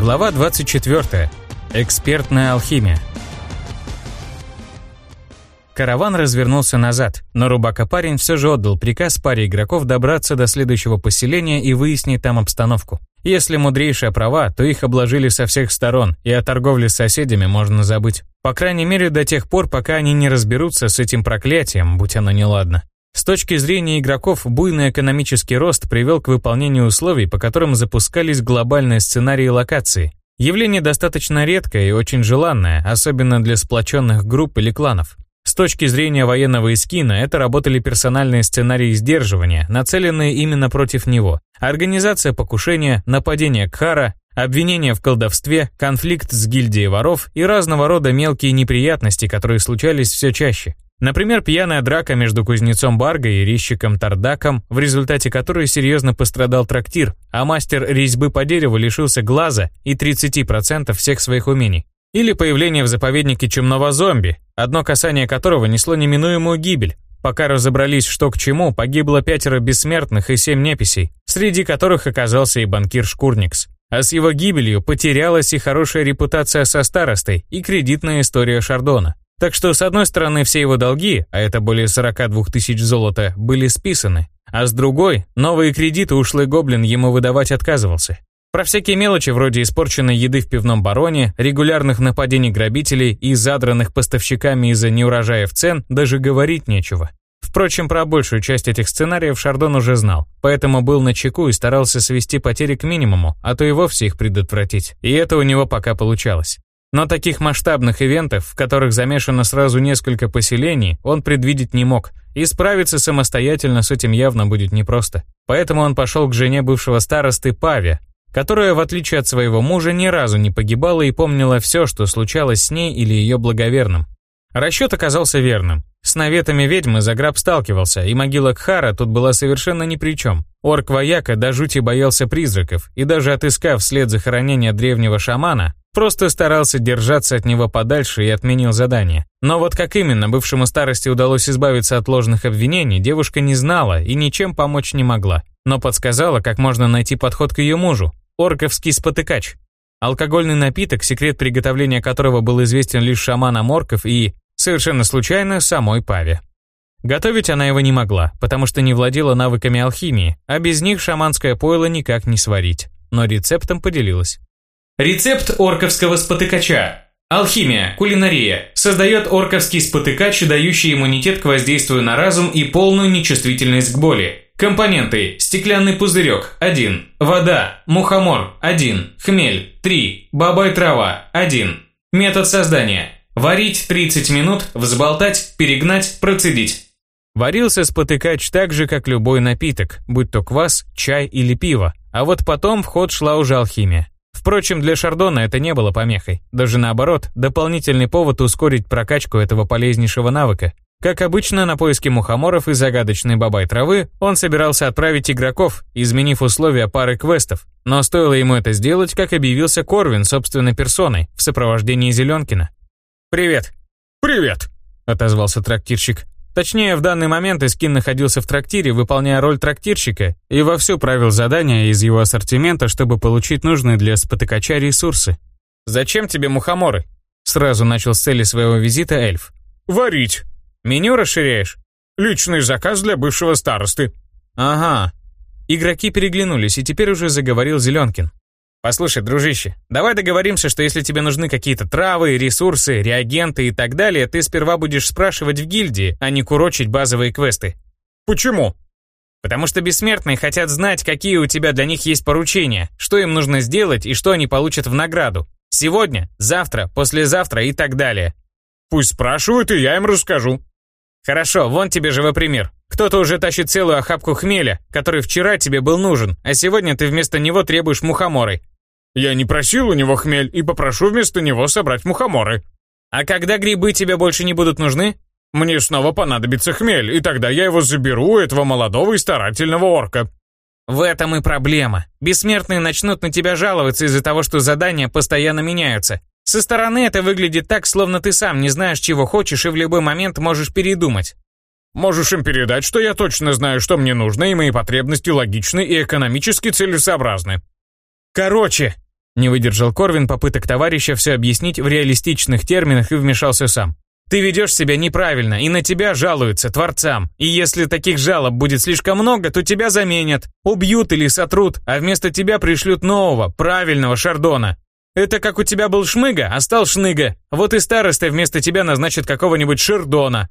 Глава 24. Экспертная алхимия. Караван развернулся назад, но рубака-парень все же отдал приказ паре игроков добраться до следующего поселения и выяснить там обстановку. Если мудрейшая права, то их обложили со всех сторон, и о торговле с соседями можно забыть. По крайней мере, до тех пор, пока они не разберутся с этим проклятием, будь оно неладно. С точки зрения игроков, буйный экономический рост привел к выполнению условий, по которым запускались глобальные сценарии локации. Явление достаточно редкое и очень желанное, особенно для сплоченных групп или кланов. С точки зрения военного эскина, это работали персональные сценарии сдерживания, нацеленные именно против него. Организация покушения, нападение Кхара, обвинения в колдовстве, конфликт с гильдией воров и разного рода мелкие неприятности, которые случались все чаще. Например, пьяная драка между кузнецом Барго и резчиком Тардаком, в результате которой серьезно пострадал трактир, а мастер резьбы по дереву лишился глаза и 30% всех своих умений. Или появление в заповеднике чумного зомби, одно касание которого несло неминуемую гибель. Пока разобрались, что к чему, погибло пятеро бессмертных и семь неписей, среди которых оказался и банкир Шкурникс. А с его гибелью потерялась и хорошая репутация со старостой, и кредитная история Шардона. Так что, с одной стороны, все его долги, а это более 42 тысяч золота, были списаны, а с другой, новые кредиты ушлый гоблин ему выдавать отказывался. Про всякие мелочи вроде испорченной еды в пивном бароне, регулярных нападений грабителей и задранных поставщиками из-за неурожаев цен даже говорить нечего. Впрочем, про большую часть этих сценариев Шардон уже знал, поэтому был на чеку и старался свести потери к минимуму, а то и вовсе их предотвратить. И это у него пока получалось. Но таких масштабных ивентов, в которых замешано сразу несколько поселений, он предвидеть не мог, и справиться самостоятельно с этим явно будет непросто. Поэтому он пошел к жене бывшего старосты Паве, которая, в отличие от своего мужа, ни разу не погибала и помнила все, что случалось с ней или ее благоверным. Расчет оказался верным. С наветами ведьмы Заграб сталкивался, и могила Кхара тут была совершенно ни при чем. Орк-вояка до жути боялся призраков, и даже отыскав след захоронения древнего шамана, Просто старался держаться от него подальше и отменил задание. Но вот как именно бывшему старости удалось избавиться от ложных обвинений, девушка не знала и ничем помочь не могла. Но подсказала, как можно найти подход к ее мужу. Орковский спотыкач. Алкогольный напиток, секрет приготовления которого был известен лишь шаманам орков и, совершенно случайно, самой Паве. Готовить она его не могла, потому что не владела навыками алхимии, а без них шаманское пойло никак не сварить. Но рецептом поделилась. Рецепт орковского спотыкача. Алхимия, кулинария. Создает орковский спотыкач, дающий иммунитет к воздействию на разум и полную нечувствительность к боли. Компоненты. Стеклянный пузырек – 1. Вода. Мухомор – 1. Хмель – 3. Бабай трава – 1. Метод создания. Варить 30 минут, взболтать, перегнать, процедить. Варился спотыкач так же, как любой напиток, будь то квас, чай или пиво. А вот потом в ход шла уже алхимия. Впрочем, для Шардона это не было помехой. Даже наоборот, дополнительный повод ускорить прокачку этого полезнейшего навыка. Как обычно, на поиски мухоморов и загадочной бабай травы он собирался отправить игроков, изменив условия пары квестов. Но стоило ему это сделать, как объявился Корвин собственной персоной в сопровождении Зеленкина. «Привет». «Привет», — отозвался трактирщик. Точнее, в данный момент Искин находился в трактире, выполняя роль трактирщика, и вовсю правил задания из его ассортимента, чтобы получить нужные для спотыкача ресурсы. «Зачем тебе мухоморы?» Сразу начал с цели своего визита эльф. «Варить». «Меню расширяешь?» «Личный заказ для бывшего старосты». «Ага». Игроки переглянулись, и теперь уже заговорил Зеленкин. Послушай, дружище, давай договоримся, что если тебе нужны какие-то травы, ресурсы, реагенты и так далее, ты сперва будешь спрашивать в гильдии, а не курочить базовые квесты. Почему? Потому что бессмертные хотят знать, какие у тебя для них есть поручения, что им нужно сделать и что они получат в награду. Сегодня, завтра, послезавтра и так далее. Пусть спрашивают, и я им расскажу. Хорошо, вон тебе живой пример. Кто-то уже тащит целую охапку хмеля, который вчера тебе был нужен, а сегодня ты вместо него требуешь мухоморы. Я не просил у него хмель и попрошу вместо него собрать мухоморы. А когда грибы тебе больше не будут нужны? Мне снова понадобится хмель, и тогда я его заберу у этого молодого и старательного орка. В этом и проблема. Бессмертные начнут на тебя жаловаться из-за того, что задания постоянно меняются. Со стороны это выглядит так, словно ты сам не знаешь, чего хочешь, и в любой момент можешь передумать. Можешь им передать, что я точно знаю, что мне нужно, и мои потребности логичны и экономически целесообразны. Короче, Не выдержал Корвин попыток товарища все объяснить в реалистичных терминах и вмешался сам. Ты ведешь себя неправильно, и на тебя жалуются творцам. И если таких жалоб будет слишком много, то тебя заменят, убьют или сотрут, а вместо тебя пришлют нового, правильного Шардона. Это как у тебя был Шмыга, а стал Шныга. Вот и старостой вместо тебя назначат какого-нибудь Шердона.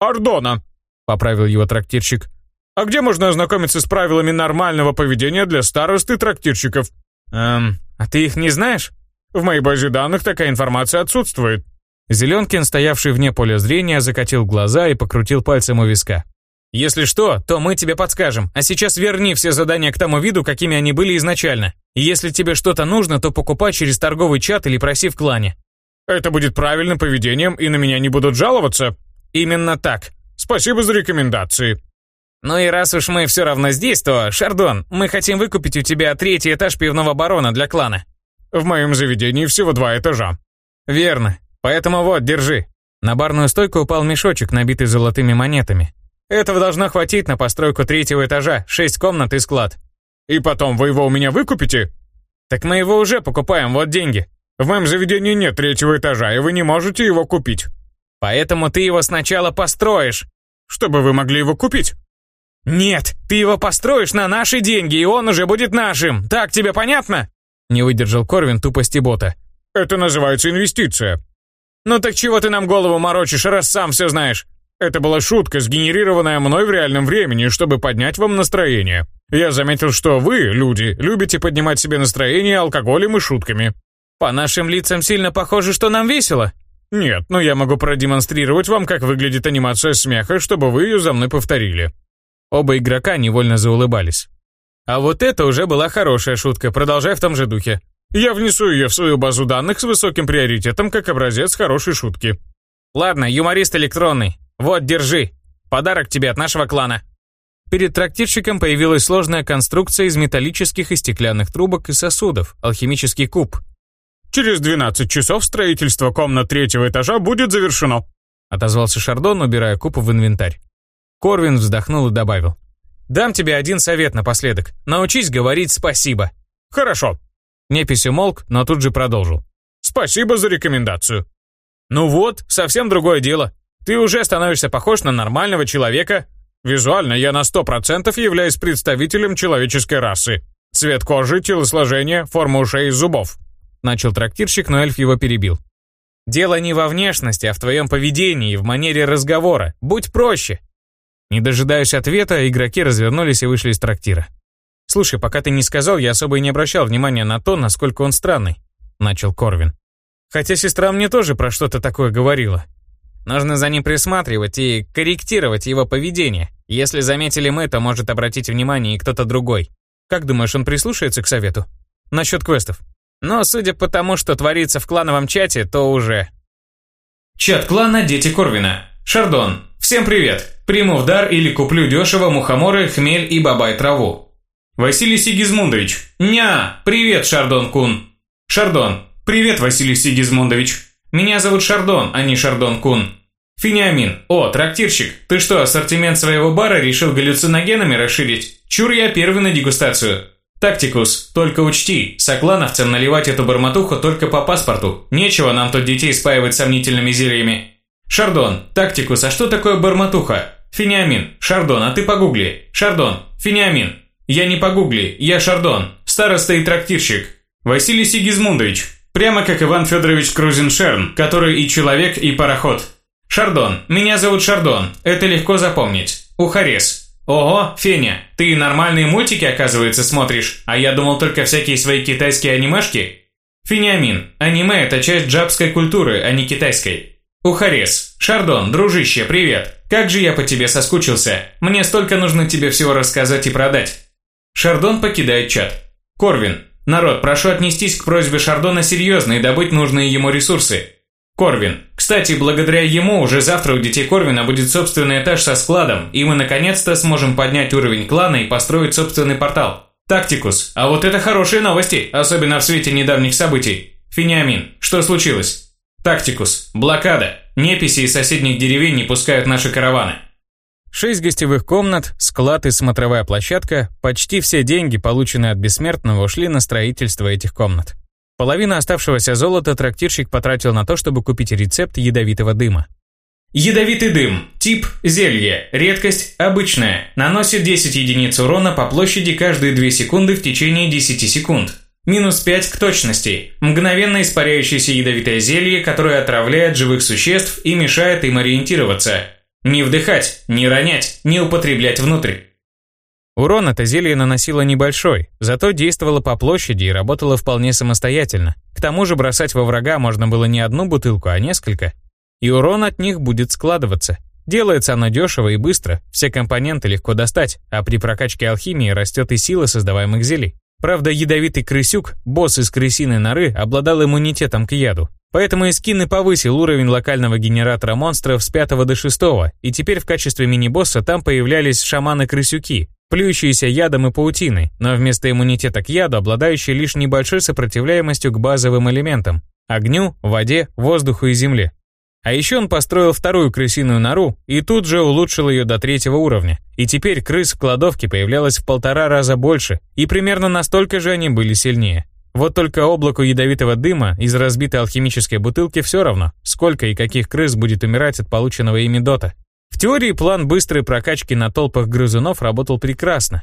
«Ардона», — поправил его трактирщик. «А где можно ознакомиться с правилами нормального поведения для старосты трактирщиков?» «Эм, а ты их не знаешь?» «В моей базе данных такая информация отсутствует». Зеленкин, стоявший вне поля зрения, закатил глаза и покрутил пальцем у виска. «Если что, то мы тебе подскажем, а сейчас верни все задания к тому виду, какими они были изначально. И если тебе что-то нужно, то покупай через торговый чат или проси в клане». «Это будет правильным поведением, и на меня не будут жаловаться?» «Именно так. Спасибо за рекомендации». «Ну и раз уж мы все равно здесь, то, Шардон, мы хотим выкупить у тебя третий этаж пивного барона для клана». «В моем заведении всего два этажа». «Верно. Поэтому вот, держи». На барную стойку упал мешочек, набитый золотыми монетами. Этого должно хватить на постройку третьего этажа, шесть комнат и склад. И потом вы его у меня выкупите? Так мы его уже покупаем, вот деньги. В моем заведении нет третьего этажа, и вы не можете его купить. Поэтому ты его сначала построишь. Чтобы вы могли его купить. Нет, ты его построишь на наши деньги, и он уже будет нашим. Так тебе понятно? Не выдержал Корвин тупости бота. Это называется инвестиция. «Ну так чего ты нам голову морочишь, раз сам все знаешь?» Это была шутка, сгенерированная мной в реальном времени, чтобы поднять вам настроение. Я заметил, что вы, люди, любите поднимать себе настроение алкоголем и шутками. По нашим лицам сильно похоже, что нам весело. Нет, но я могу продемонстрировать вам, как выглядит анимация смеха, чтобы вы ее за мной повторили. Оба игрока невольно заулыбались. А вот это уже была хорошая шутка, продолжай в том же духе. Я внесу ее в свою базу данных с высоким приоритетом как образец хорошей шутки. Ладно, юморист электронный. Вот, держи. Подарок тебе от нашего клана. Перед трактирщиком появилась сложная конструкция из металлических и стеклянных трубок и сосудов, алхимический куб. «Через 12 часов строительство комнат третьего этажа будет завершено», отозвался Шардон, убирая куб в инвентарь. Корвин вздохнул и добавил. «Дам тебе один совет напоследок. Научись говорить спасибо». «Хорошо», Непись умолк, но тут же продолжил. «Спасибо за рекомендацию». «Ну вот, совсем другое дело. Ты уже становишься похож на нормального человека. Визуально я на сто процентов являюсь представителем человеческой расы. Цвет кожи, телосложение, форма ушей и зубов». Начал трактирщик, но эльф его перебил. «Дело не во внешности, а в твоем поведении и в манере разговора. Будь проще». Не дожидаясь ответа, игроки развернулись и вышли из трактира. «Слушай, пока ты не сказал, я особо и не обращал внимания на то, насколько он странный», — начал Корвин. «Хотя сестра мне тоже про что-то такое говорила. Нужно за ним присматривать и корректировать его поведение. Если заметили мы, то может обратить внимание и кто-то другой. Как думаешь, он прислушается к совету? Насчет квестов. Но судя по тому, что творится в клановом чате, то уже... Чат клана «Дети Корвина». Шардон. Всем привет. Приму в дар или куплю дешево мухоморы, хмель и бабай-траву. Василий Сигизмундович. Ня! Привет, Шардон Кун. Шардон. Привет, Василий Сигизмундович. Меня зовут Шардон, а не Шардон Кун. Финиамин. О, трактирщик. Ты что, ассортимент своего бара решил галлюциногенами расширить? Чур я первый на дегустацию. Тактикус, только учти, соклановцам наливать эту барматуху только по паспорту. Нечего нам тут детей спаивать сомнительными зельями. Шардон, Тактикус, а что такое барматуха? Финиамин, Шардон, а ты погугли. Шардон, Финиамин, я не погугли, я Шардон, староста и трактирщик. Василий Сигизмундович, прямо как Иван Федорович Крузеншерн, который и человек, и пароход. Шардон, меня зовут Шардон, это легко запомнить. Ухарес. Ого, Феня, ты нормальные мультики, оказывается, смотришь, а я думал только всякие свои китайские анимешки. Финиамин, аниме это часть джабской культуры, а не китайской. Ухарес, Шардон, дружище, привет. Как же я по тебе соскучился. Мне столько нужно тебе всего рассказать и продать. Шардон покидает чат. Корвин. Народ, прошу отнестись к просьбе Шардона серьезно и добыть нужные ему ресурсы. Корвин. Кстати, благодаря ему уже завтра у детей Корвина будет собственный этаж со складом, и мы наконец-то сможем поднять уровень клана и построить собственный портал. Тактикус. А вот это хорошие новости, особенно в свете недавних событий. Финиамин. Что случилось? Тактикус. Блокада. Неписи из соседних деревень не пускают наши караваны. Шесть гостевых комнат, склад и смотровая площадка, почти все деньги, полученные от Бессмертного, ушли на строительство этих комнат. Половину оставшегося золота трактирщик потратил на то, чтобы купить рецепт ядовитого дыма. Ядовитый дым. Тип – зелье. Редкость – обычная. Наносит 10 единиц урона по площади каждые 2 секунды в течение 10 секунд. Минус 5 к точности. Мгновенно испаряющееся ядовитое зелье, которое отравляет живых существ и мешает им ориентироваться. Не вдыхать, не ронять, не употреблять внутрь. Урон это зелье наносило небольшой, зато действовало по площади и работало вполне самостоятельно. К тому же бросать во врага можно было не одну бутылку, а несколько – и урон от них будет складываться. Делается оно дешево и быстро, все компоненты легко достать, а при прокачке алхимии растет и сила создаваемых зелий. Правда, ядовитый крысюк, босс из крысиной норы, обладал иммунитетом к яду. Поэтому Искин повысил уровень локального генератора монстров с 5 до 6, и теперь в качестве мини-босса там появлялись шаманы-крысюки, плюющиеся ядом и паутиной, но вместо иммунитета к яду обладающие лишь небольшой сопротивляемостью к базовым элементам – огню, воде, воздуху и земле. А еще он построил вторую крысиную нору и тут же улучшил ее до третьего уровня. И теперь крыс в кладовке появлялось в полтора раза больше, и примерно настолько же они были сильнее. Вот только облаку ядовитого дыма из разбитой алхимической бутылки все равно, сколько и каких крыс будет умирать от полученного ими дота. В теории план быстрой прокачки на толпах грызунов работал прекрасно.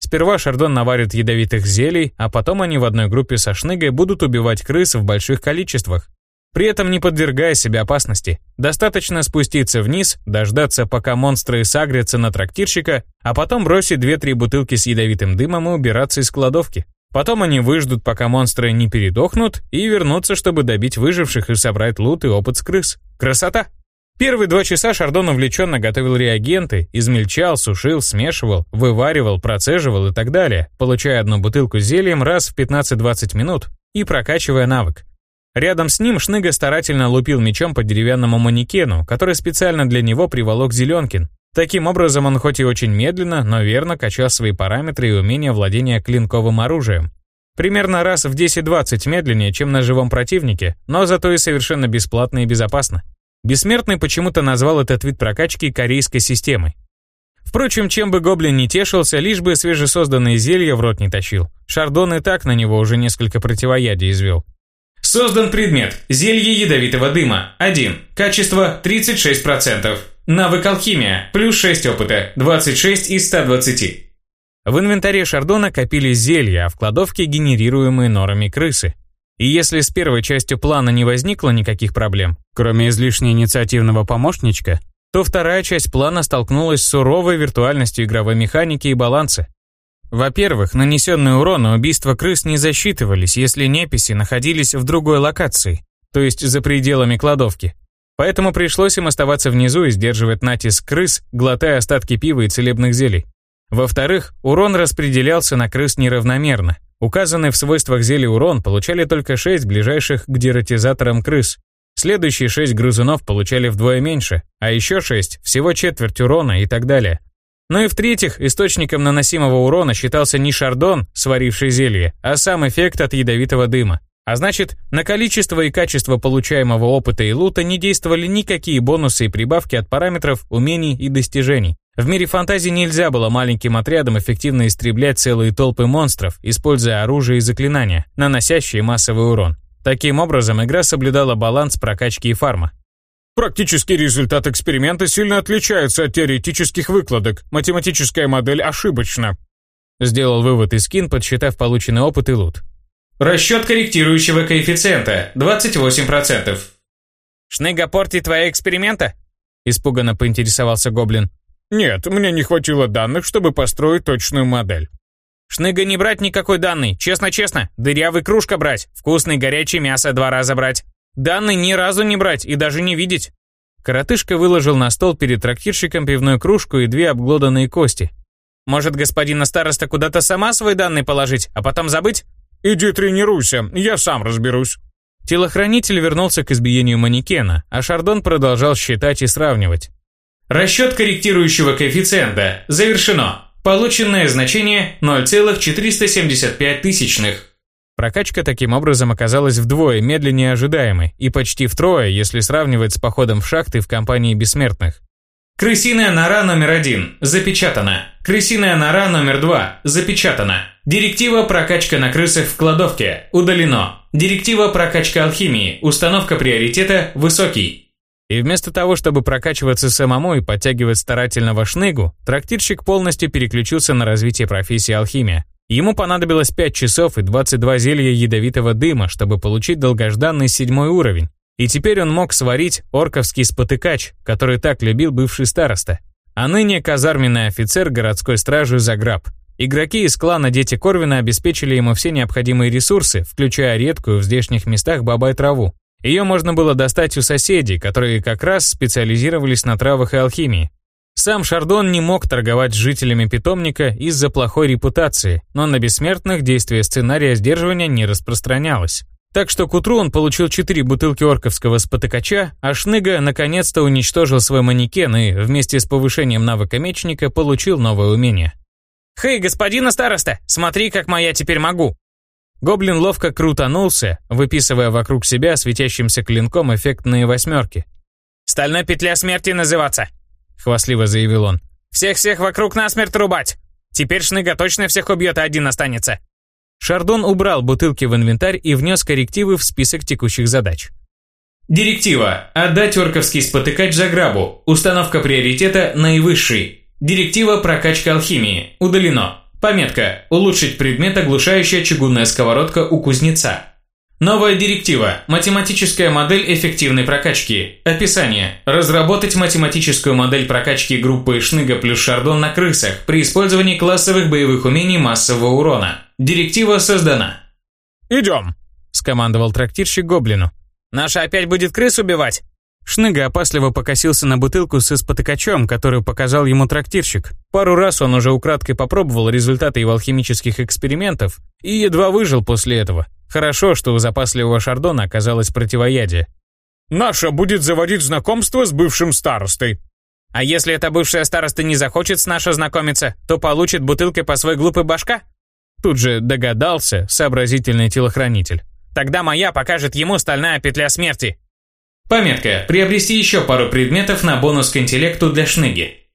Сперва Шардон наварит ядовитых зелий, а потом они в одной группе со Шныгой будут убивать крыс в больших количествах, при этом не подвергая себя опасности. Достаточно спуститься вниз, дождаться, пока монстры сагрятся на трактирщика, а потом бросить 2-3 бутылки с ядовитым дымом и убираться из кладовки. Потом они выждут, пока монстры не передохнут, и вернутся, чтобы добить выживших и собрать лут и опыт с крыс. Красота! Первые два часа Шардон увлеченно готовил реагенты, измельчал, сушил, смешивал, вываривал, процеживал и так далее, получая одну бутылку с зельем раз в 15-20 минут и прокачивая навык. Рядом с ним Шныга старательно лупил мечом по деревянному манекену, который специально для него приволок Зеленкин. Таким образом, он хоть и очень медленно, но верно качал свои параметры и умения владения клинковым оружием. Примерно раз в 10-20 медленнее, чем на живом противнике, но зато и совершенно бесплатно и безопасно. Бессмертный почему-то назвал этот вид прокачки корейской системой. Впрочем, чем бы гоблин не тешился, лишь бы свежесозданные зелья в рот не тащил. Шардон и так на него уже несколько противоядий извел. Создан предмет «Зелье ядовитого дыма» 1. Качество 36%. Навык алхимия, плюс 6 опыта, 26 из 120. В инвентаре Шардона копились зелья, а в кладовке генерируемые норами крысы. И если с первой частью плана не возникло никаких проблем, кроме излишне инициативного помощничка, то вторая часть плана столкнулась с суровой виртуальностью игровой механики и баланса. Во-первых, нанесенные урон и убийства крыс не засчитывались, если неписи находились в другой локации, то есть за пределами кладовки. Поэтому пришлось им оставаться внизу и сдерживать натиск крыс, глотая остатки пива и целебных зелий. Во-вторых, урон распределялся на крыс неравномерно. Указанный в свойствах зелий урон получали только 6 ближайших к дератизаторам крыс. Следующие 6 грызунов получали вдвое меньше, а еще 6 всего четверть урона и так далее. Ну и в-третьих, источником наносимого урона считался не шардон, сваривший зелье, а сам эффект от ядовитого дыма. А значит, на количество и качество получаемого опыта и лута не действовали никакие бонусы и прибавки от параметров, умений и достижений. В мире фантазии нельзя было маленьким отрядом эффективно истреблять целые толпы монстров, используя оружие и заклинания, наносящие массовый урон. Таким образом, игра соблюдала баланс прокачки и фарма. Практический результат эксперимента сильно отличается от теоретических выкладок. Математическая модель ошибочна. Сделал вывод Искин, подсчитав полученный опыт и лут. Расчет корректирующего коэффициента 28%. Шныга портит твои эксперимента? Испуганно поинтересовался Гоблин. Нет, мне не хватило данных, чтобы построить точную модель. Шныга не брать никакой данный, честно-честно. Дырявый кружка брать, вкусный горячий мясо два раза брать. Данный ни разу не брать и даже не видеть. Коротышка выложил на стол перед трактирщиком пивную кружку и две обглоданные кости. Может, господина староста куда-то сама свой данный положить, а потом забыть? Иди тренируйся, я сам разберусь. Телохранитель вернулся к избиению манекена, а Шардон продолжал считать и сравнивать. Расчет корректирующего коэффициента завершено. Полученное значение 0,475 тысячных. Прокачка таким образом оказалась вдвое медленнее ожидаемой и почти втрое, если сравнивать с походом в шахты в компании бессмертных. Крысиная нора номер один. Запечатана. Крысиная нора номер два. Запечатана. Директива «Прокачка на крысах в кладовке» удалено. Директива «Прокачка алхимии». Установка приоритета «Высокий». И вместо того, чтобы прокачиваться самому и подтягивать старательного шныгу, трактирщик полностью переключился на развитие профессии алхимия. Ему понадобилось 5 часов и 22 зелья ядовитого дыма, чтобы получить долгожданный седьмой уровень. И теперь он мог сварить орковский спотыкач, который так любил бывший староста. А ныне казарменный офицер городской стражи Заграб. Игроки из клана Дети Корвина обеспечили ему все необходимые ресурсы, включая редкую в здешних местах бабай-траву. Ее можно было достать у соседей, которые как раз специализировались на травах и алхимии. Сам Шардон не мог торговать с жителями питомника из-за плохой репутации, но на бессмертных действие сценария сдерживания не распространялось. Так что к утру он получил четыре бутылки орковского спотыкача, а Шныга наконец-то уничтожил свой манекен и вместе с повышением навыка мечника получил новое умение. «Хей, господин староста, смотри, как моя теперь могу!» Гоблин ловко крутанулся, выписывая вокруг себя светящимся клинком эффектные восьмерки. «Стальной петля смерти называться!» — хвастливо заявил он. «Всех-всех вокруг насмерть рубать! Теперь Шныга точно всех убьет, а один останется!» Шардон убрал бутылки в инвентарь и внес коррективы в список текущих задач. Директива. Отдать орковский спотыкач за грабу. Установка приоритета наивысший. Директива прокачка алхимии. Удалено. Пометка. Улучшить предмет оглушающая чугунная сковородка у кузнеца. Новая директива. Математическая модель эффективной прокачки. Описание. Разработать математическую модель прокачки группы Шныга плюс Шардон на крысах при использовании классовых боевых умений массового урона. Директива создана. «Идем», – скомандовал трактирщик Гоблину. «Наша опять будет крыс убивать?» Шныга опасливо покосился на бутылку с испотыкачом, которую показал ему трактирщик. Пару раз он уже украдкой попробовал результаты его алхимических экспериментов и едва выжил после этого. Хорошо, что у запасливого Шардона оказалось противоядие. «Наша будет заводить знакомство с бывшим старостой». «А если эта бывшая староста не захочет с нашей знакомиться, то получит бутылкой по свой глупый башка?» Тут же догадался сообразительный телохранитель. «Тогда моя покажет ему стальная петля смерти». Пометка. Приобрести еще пару предметов на бонус к интеллекту для шныги.